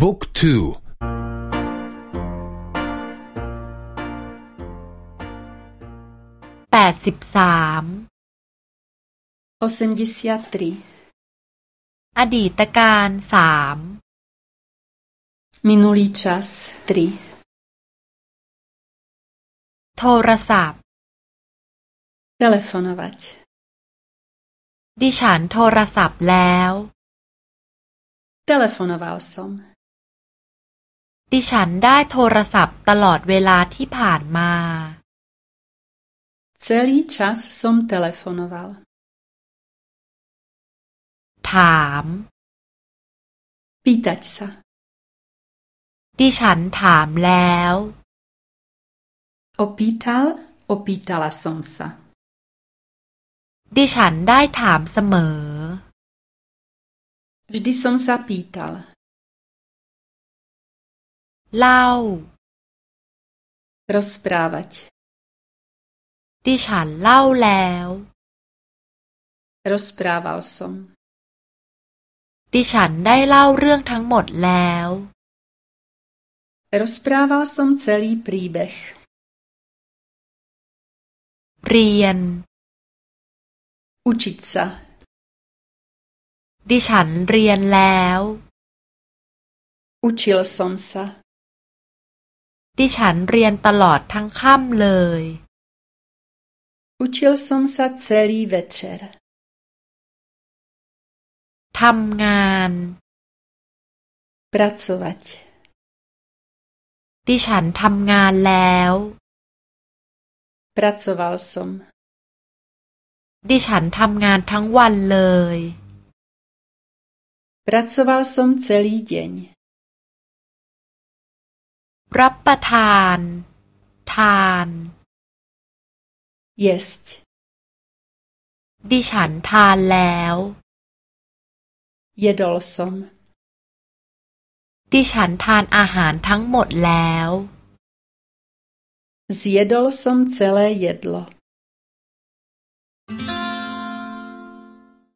บุ๊กทูแปดสิบสามอดีตการสาม Minulý čas 3โทรศัพท์ Telefonovať ดิฉันโทรศัพท์แล้ว Telefonoval som ดิฉันได้โทรศัพท์ตลอดเวลาที่ผ่านมา Celý čas som telefonoval ถาม Pýtať sa ดิฉันถามแล้ว Opýtal, opýtala som sa ดิฉันได้ถามเสมอ Vždy som sa pýtal เล่า Rozprávať ดิฉันเล่าแล้ว Rozprával som ดิฉันได้เล่าเรื่องทั้งหมดแล้ว Rozprával som celý príbeh เรียน Učiť sa ดิฉันเรียนแล้ว Učil som sa ดิฉันเรียนตลอดทั้งค่ำเลย Učil som sa celý večer ทำงาน Pracovať ดิฉันทำงานแล้ว Pracoval som ดิฉันทำงานทั้งวันเลย Pracoval som celý deň รับประทาน ทาน Jesť ดิฉันทานแล้ว Jedol som ดิฉันทานอาหารทั้งหมดแล้ว Zjedol som celé jedlo